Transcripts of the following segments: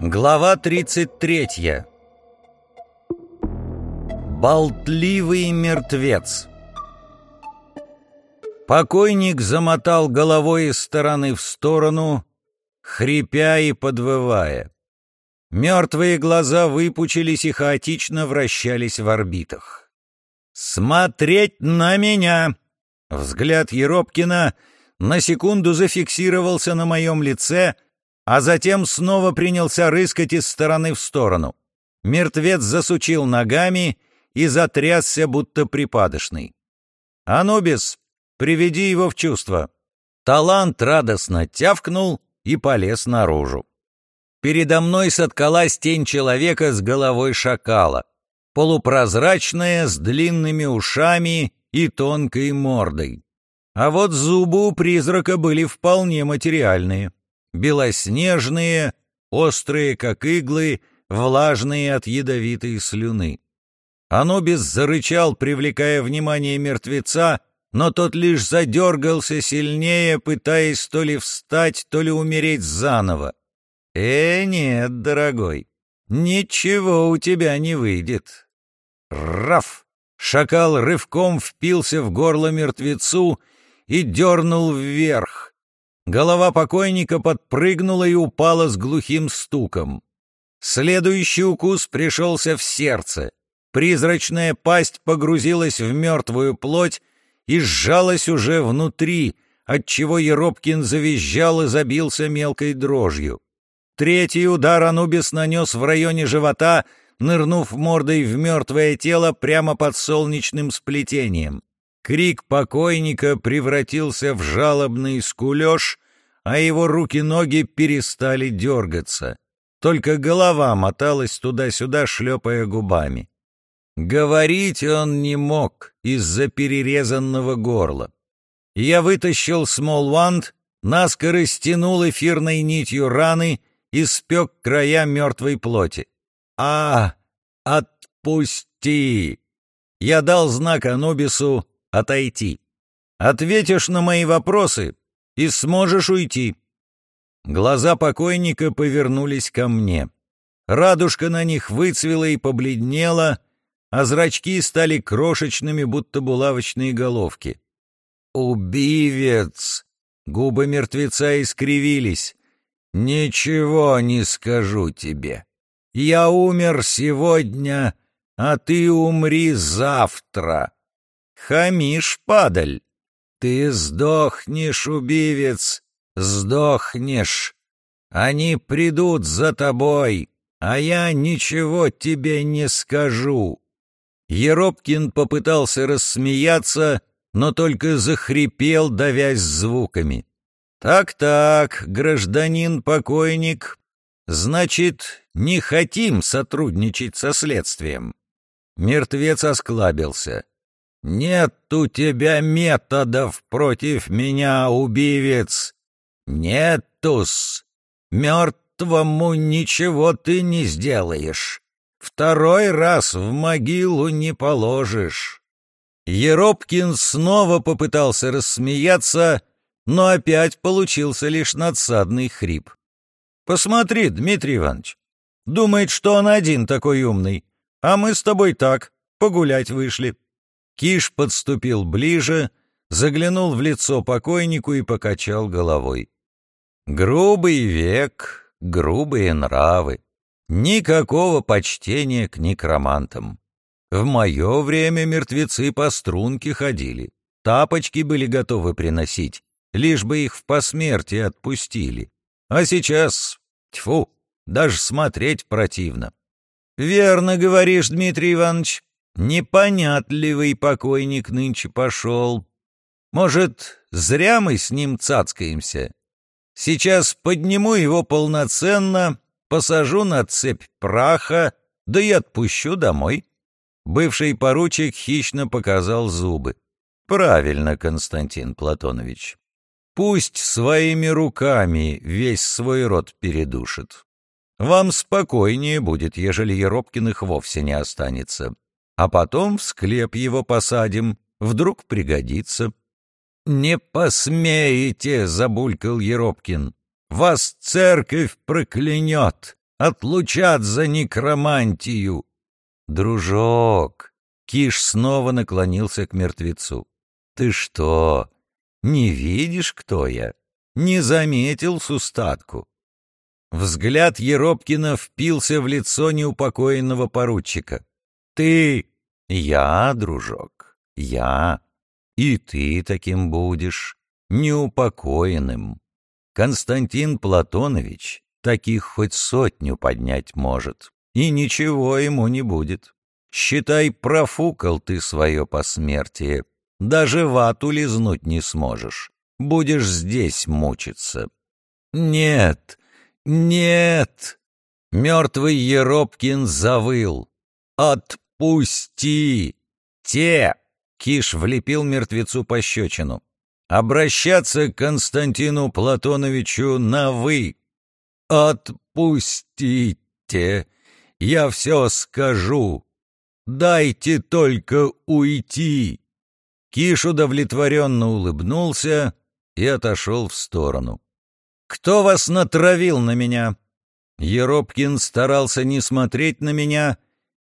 Глава 33 Болтливый мертвец Покойник замотал головой из стороны в сторону, хрипя и подвывая. Мертвые глаза выпучились и хаотично вращались в орбитах. «Смотреть на меня!» Взгляд Еропкина на секунду зафиксировался на моем лице — а затем снова принялся рыскать из стороны в сторону. Мертвец засучил ногами и затрясся, будто припадочный. «Анубис, приведи его в чувство». Талант радостно тявкнул и полез наружу. Передо мной соткалась тень человека с головой шакала, полупрозрачная, с длинными ушами и тонкой мордой. А вот зубы у призрака были вполне материальные белоснежные, острые, как иглы, влажные от ядовитой слюны. Анубис зарычал, привлекая внимание мертвеца, но тот лишь задергался сильнее, пытаясь то ли встать, то ли умереть заново. «Э, нет, дорогой, ничего у тебя не выйдет». «Раф!» Шакал рывком впился в горло мертвецу и дернул вверх. Голова покойника подпрыгнула и упала с глухим стуком. Следующий укус пришелся в сердце. Призрачная пасть погрузилась в мертвую плоть и сжалась уже внутри, отчего Еропкин завизжал и забился мелкой дрожью. Третий удар Анубис нанес в районе живота, нырнув мордой в мертвое тело прямо под солнечным сплетением. Крик покойника превратился в жалобный скулеж, а его руки-ноги перестали дергаться. Только голова моталась туда-сюда, шлепая губами. Говорить он не мог из-за перерезанного горла. Я вытащил смолванд, наскоро стянул эфирной нитью раны и спек края мертвой плоти. «А, отпусти!» Я дал знак Анубису, отойти. Ответишь на мои вопросы и сможешь уйти. Глаза покойника повернулись ко мне. Радужка на них выцвела и побледнела, а зрачки стали крошечными, будто булавочные головки. «Убивец!» Губы мертвеца искривились. «Ничего не скажу тебе. Я умер сегодня, а ты умри завтра. Хамишь, падаль! Ты сдохнешь, убивец, сдохнешь! Они придут за тобой, а я ничего тебе не скажу!» Еропкин попытался рассмеяться, но только захрипел, давясь звуками. «Так-так, гражданин-покойник, значит, не хотим сотрудничать со следствием». Мертвец осклабился. «Нет у тебя методов против меня, убивец! Нетус! Мертвому ничего ты не сделаешь! Второй раз в могилу не положишь!» Еропкин снова попытался рассмеяться, но опять получился лишь надсадный хрип. «Посмотри, Дмитрий Иванович, думает, что он один такой умный, а мы с тобой так, погулять вышли». Киш подступил ближе, заглянул в лицо покойнику и покачал головой. Грубый век, грубые нравы. Никакого почтения к некромантам. В мое время мертвецы по струнке ходили, тапочки были готовы приносить, лишь бы их в посмертие отпустили. А сейчас, тьфу, даже смотреть противно. «Верно говоришь, Дмитрий Иванович. Непонятливый покойник нынче пошел. Может, зря мы с ним цацкаемся? Сейчас подниму его полноценно, посажу на цепь праха, да и отпущу домой. Бывший поручик хищно показал зубы. Правильно, Константин Платонович. Пусть своими руками весь свой род передушит. Вам спокойнее будет, ежели Еропкиных вовсе не останется а потом в склеп его посадим, вдруг пригодится». «Не посмеете!» — забулькал Еропкин. «Вас церковь проклянет! Отлучат за некромантию!» «Дружок!» Киш снова наклонился к мертвецу. «Ты что, не видишь, кто я? Не заметил сустатку?» Взгляд Еропкина впился в лицо неупокоенного поручика. «Ты...» «Я, дружок, я. И ты таким будешь, неупокоенным. Константин Платонович таких хоть сотню поднять может, и ничего ему не будет. Считай, профукал ты свое посмертие. Даже вату лизнуть не сможешь. Будешь здесь мучиться. Нет, нет! Мертвый Еропкин завыл. «Отпусти! Те!» Киш влепил мертвецу пощечину. «Обращаться к Константину Платоновичу на «вы». Отпустите! Я все скажу. Дайте только уйти!» Киш удовлетворенно улыбнулся и отошел в сторону. «Кто вас натравил на меня?» Еропкин старался не смотреть на меня,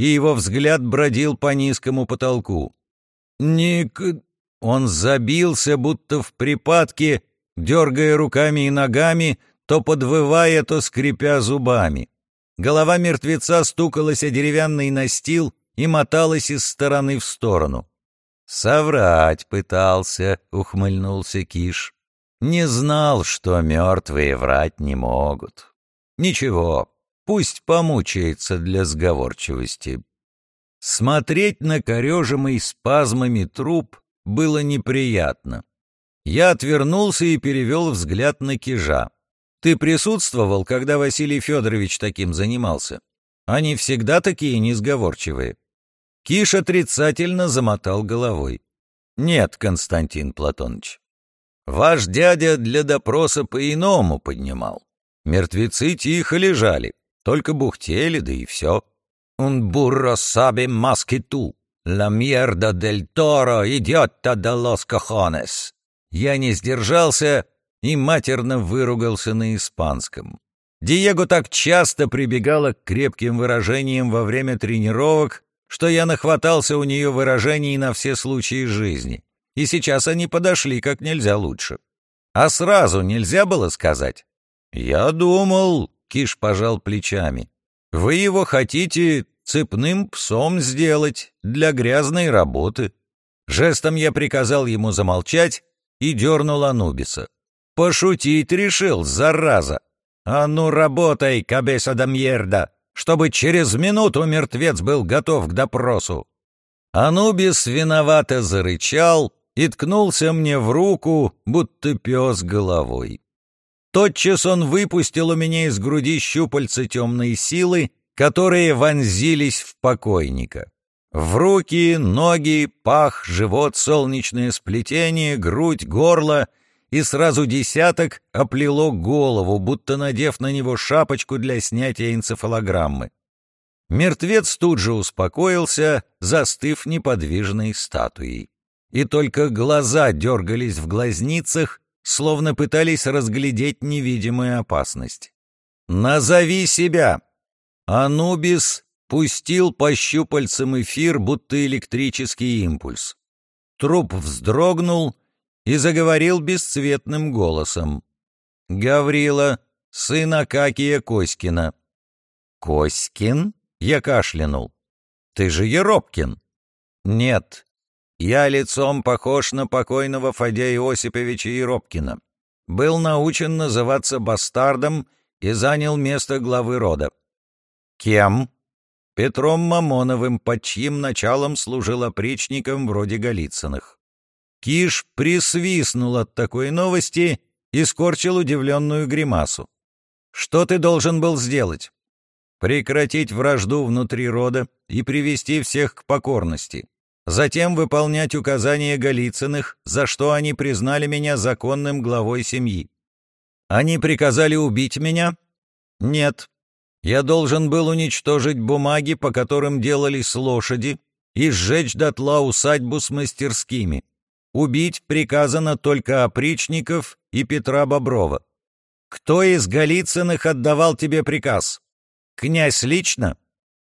и его взгляд бродил по низкому потолку. «Ник...» Он забился, будто в припадке, дергая руками и ногами, то подвывая, то скрипя зубами. Голова мертвеца стукалась о деревянный настил, и моталась из стороны в сторону. «Соврать пытался», — ухмыльнулся Киш. «Не знал, что мертвые врать не могут. Ничего, пусть помучается для сговорчивости». Смотреть на корежимый спазмами труп было неприятно. Я отвернулся и перевел взгляд на Кижа. «Ты присутствовал, когда Василий Федорович таким занимался? Они всегда такие несговорчивые». Киш отрицательно замотал головой. «Нет, Константин Платоныч, ваш дядя для допроса по-иному поднимал. Мертвецы тихо лежали, только бухтели, да и все. «Un burro sabe más que tú. La mierda toro idiota de los cojones». Я не сдержался и матерно выругался на испанском. Диего так часто прибегала к крепким выражениям во время тренировок, что я нахватался у нее выражений на все случаи жизни, и сейчас они подошли как нельзя лучше. А сразу нельзя было сказать? «Я думал», — Киш пожал плечами, — «вы его хотите цепным псом сделать для грязной работы». Жестом я приказал ему замолчать и дернул Анубиса. «Пошутить решил, зараза! А ну работай, кабеса да мьерда!» чтобы через минуту мертвец был готов к допросу. Анубис виновато зарычал и ткнулся мне в руку, будто пес головой. Тотчас он выпустил у меня из груди щупальца темной силы, которые вонзились в покойника. В руки, ноги, пах, живот, солнечное сплетение, грудь, горло — и сразу десяток оплело голову, будто надев на него шапочку для снятия энцефалограммы. Мертвец тут же успокоился, застыв неподвижной статуей. И только глаза дергались в глазницах, словно пытались разглядеть невидимую опасность. «Назови себя!» Анубис пустил по щупальцам эфир, будто электрический импульс. Труп вздрогнул и заговорил бесцветным голосом. «Гаврила, сын Акакия Коськина». «Коськин?» — я кашлянул. «Ты же Еропкин». «Нет, я лицом похож на покойного Фадея Осиповича Еропкина. Был научен называться бастардом и занял место главы рода». «Кем?» Петром Мамоновым, под чьим началом служил опричником вроде Голицыных. Киш присвистнул от такой новости и скорчил удивленную гримасу. «Что ты должен был сделать?» «Прекратить вражду внутри рода и привести всех к покорности. Затем выполнять указания Голицыных, за что они признали меня законным главой семьи. Они приказали убить меня? Нет. Я должен был уничтожить бумаги, по которым делались лошади, и сжечь дотла усадьбу с мастерскими. Убить приказано только опричников и Петра Боброва. Кто из Голицыных отдавал тебе приказ? Князь лично?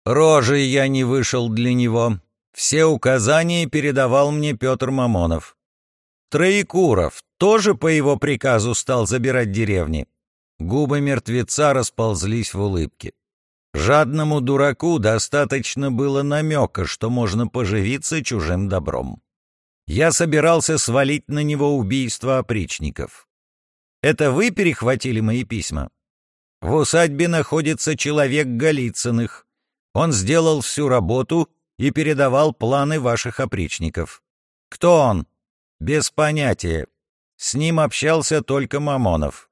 Рожей я не вышел для него. Все указания передавал мне Петр Мамонов. Троекуров тоже по его приказу стал забирать деревни. Губы мертвеца расползлись в улыбке. Жадному дураку достаточно было намека, что можно поживиться чужим добром. Я собирался свалить на него убийство опричников. Это вы перехватили мои письма? В усадьбе находится человек Голицыных. Он сделал всю работу и передавал планы ваших опричников. Кто он? Без понятия. С ним общался только Мамонов.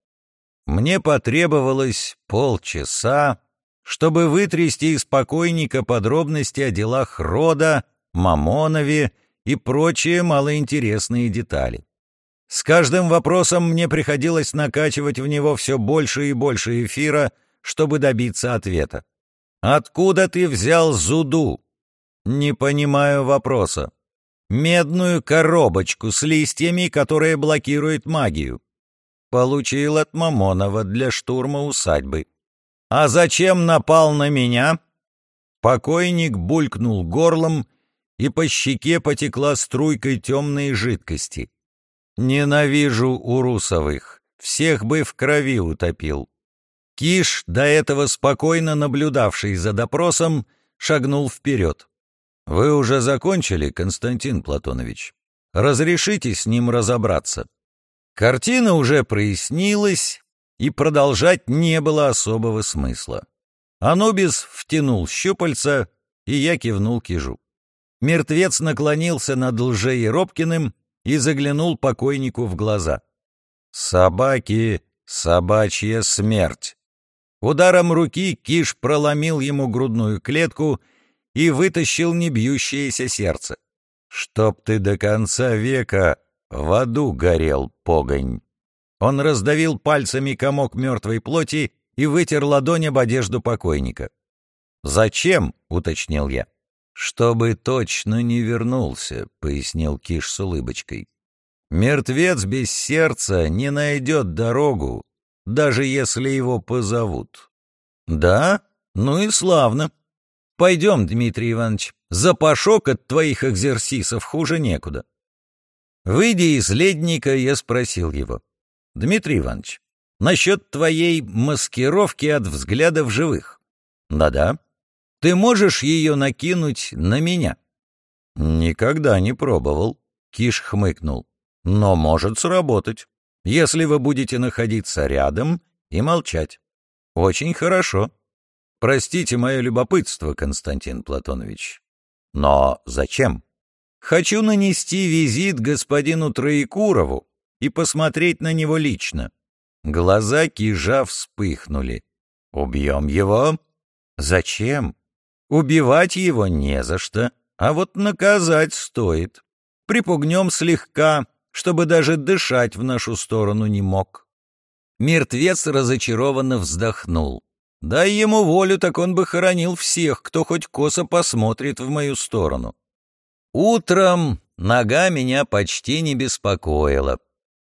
Мне потребовалось полчаса, чтобы вытрясти из покойника подробности о делах рода, Мамонове и прочие малоинтересные детали. С каждым вопросом мне приходилось накачивать в него все больше и больше эфира, чтобы добиться ответа. «Откуда ты взял зуду?» «Не понимаю вопроса». «Медную коробочку с листьями, которая блокирует магию». «Получил от Мамонова для штурма усадьбы». «А зачем напал на меня?» Покойник булькнул горлом, и по щеке потекла струйкой темной жидкости. Ненавижу урусовых, всех бы в крови утопил. Киш, до этого спокойно наблюдавший за допросом, шагнул вперед. «Вы уже закончили, Константин Платонович? Разрешите с ним разобраться?» Картина уже прояснилась, и продолжать не было особого смысла. Анубис втянул щупальца, и я кивнул кижу. Мертвец наклонился над Лжей Робкиным и заглянул покойнику в глаза. «Собаки, собачья смерть!» Ударом руки Киш проломил ему грудную клетку и вытащил небьющееся сердце. «Чтоб ты до конца века в аду горел, погонь!» Он раздавил пальцами комок мертвой плоти и вытер ладонь об одежду покойника. «Зачем?» — уточнил я. «Чтобы точно не вернулся», — пояснил Киш с улыбочкой. «Мертвец без сердца не найдет дорогу, даже если его позовут». «Да? Ну и славно. Пойдем, Дмитрий Иванович, запашок от твоих экзерсисов хуже некуда». Выйдя из ледника, я спросил его. «Дмитрий Иванович, насчет твоей маскировки от взглядов живых». «Да-да». Ты можешь ее накинуть на меня?» «Никогда не пробовал», — Киш хмыкнул. «Но может сработать, если вы будете находиться рядом и молчать. Очень хорошо. Простите мое любопытство, Константин Платонович. Но зачем? Хочу нанести визит господину Троекурову и посмотреть на него лично». Глаза Кижа вспыхнули. «Убьем его?» «Зачем?» Убивать его не за что, а вот наказать стоит. Припугнем слегка, чтобы даже дышать в нашу сторону не мог. Мертвец разочарованно вздохнул. Дай ему волю, так он бы хоронил всех, кто хоть косо посмотрит в мою сторону. Утром нога меня почти не беспокоила.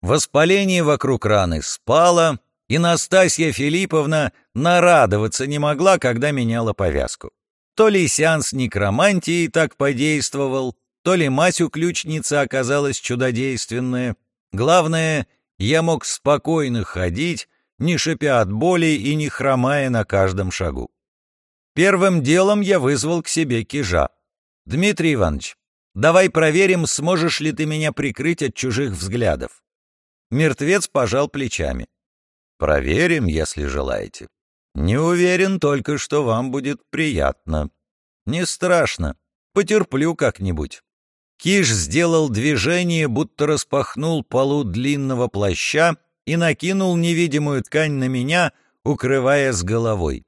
Воспаление вокруг раны спало, и Настасья Филипповна нарадоваться не могла, когда меняла повязку. То ли сеанс некромантии так подействовал, то ли ключницы оказалась чудодейственная. Главное, я мог спокойно ходить, не шипя от боли и не хромая на каждом шагу. Первым делом я вызвал к себе кижа. «Дмитрий Иванович, давай проверим, сможешь ли ты меня прикрыть от чужих взглядов». Мертвец пожал плечами. «Проверим, если желаете». Не уверен только, что вам будет приятно. Не страшно. Потерплю как-нибудь. Киш сделал движение, будто распахнул полу длинного плаща и накинул невидимую ткань на меня, укрывая с головой.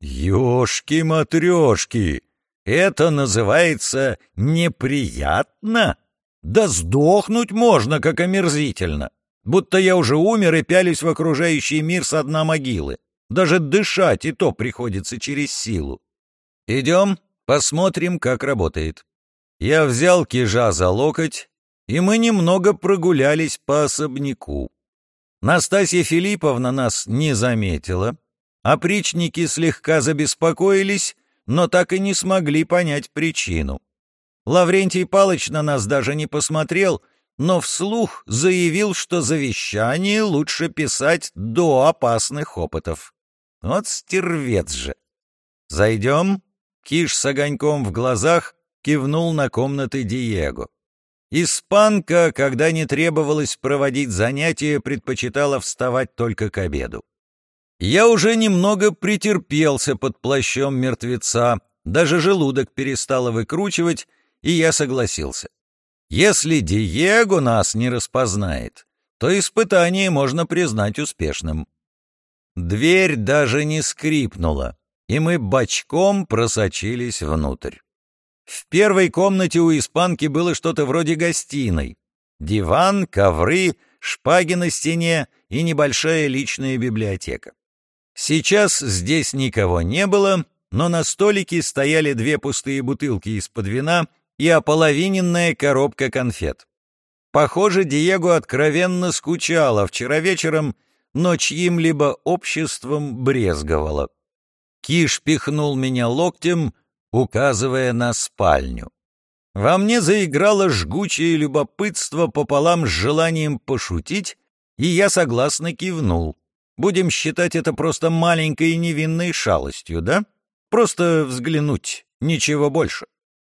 «Ешки-матрешки! Это называется неприятно? Да сдохнуть можно, как омерзительно! Будто я уже умер и пялись в окружающий мир со дна могилы. Даже дышать и то приходится через силу. Идем, посмотрим, как работает. Я взял кижа за локоть, и мы немного прогулялись по особняку. Настасья Филипповна нас не заметила, Опричники слегка забеспокоились, но так и не смогли понять причину. Лаврентий Палыч на нас даже не посмотрел, но вслух заявил, что завещание лучше писать до опасных опытов. Вот стервец же! «Зайдем?» Киш с огоньком в глазах кивнул на комнаты Диего. Испанка, когда не требовалось проводить занятия, предпочитала вставать только к обеду. Я уже немного претерпелся под плащом мертвеца, даже желудок перестало выкручивать, и я согласился. Если Диего нас не распознает, то испытание можно признать успешным. Дверь даже не скрипнула, и мы бочком просочились внутрь. В первой комнате у испанки было что-то вроде гостиной. Диван, ковры, шпаги на стене и небольшая личная библиотека. Сейчас здесь никого не было, но на столике стояли две пустые бутылки из-под вина и ополовиненная коробка конфет. Похоже, Диего откровенно скучала вчера вечером, но чьим-либо обществом брезговала. Киш пихнул меня локтем — указывая на спальню. Во мне заиграло жгучее любопытство пополам с желанием пошутить, и я согласно кивнул. Будем считать это просто маленькой невинной шалостью, да? Просто взглянуть, ничего больше.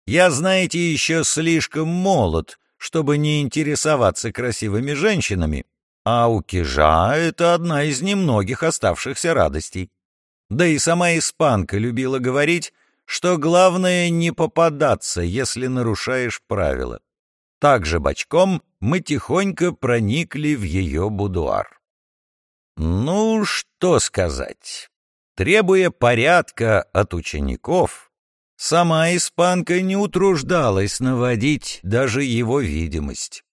Я, знаете, еще слишком молод, чтобы не интересоваться красивыми женщинами, а у Кижа это одна из немногих оставшихся радостей. Да и сама испанка любила говорить, что главное не попадаться, если нарушаешь правила. Также бочком мы тихонько проникли в ее будуар. Ну, что сказать. Требуя порядка от учеников, сама испанка не утруждалась наводить даже его видимость.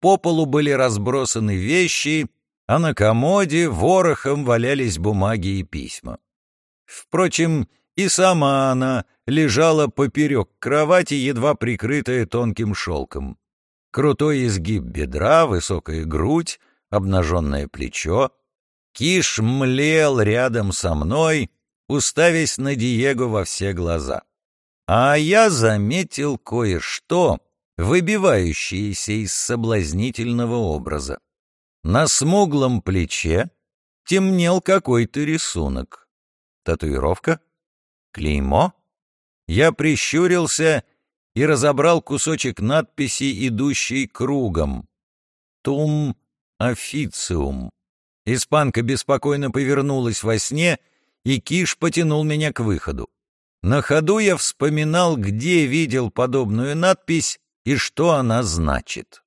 По полу были разбросаны вещи, а на комоде ворохом валялись бумаги и письма. Впрочем, и сама она лежала поперек кровати, едва прикрытая тонким шелком. Крутой изгиб бедра, высокая грудь, обнаженное плечо. Киш млел рядом со мной, уставясь на Диего во все глаза. А я заметил кое-что, выбивающееся из соблазнительного образа. На смуглом плече темнел какой-то рисунок. Татуировка? Клеймо? Я прищурился и разобрал кусочек надписи, идущей кругом. «Тум официум». Испанка беспокойно повернулась во сне, и Киш потянул меня к выходу. На ходу я вспоминал, где видел подобную надпись и что она значит.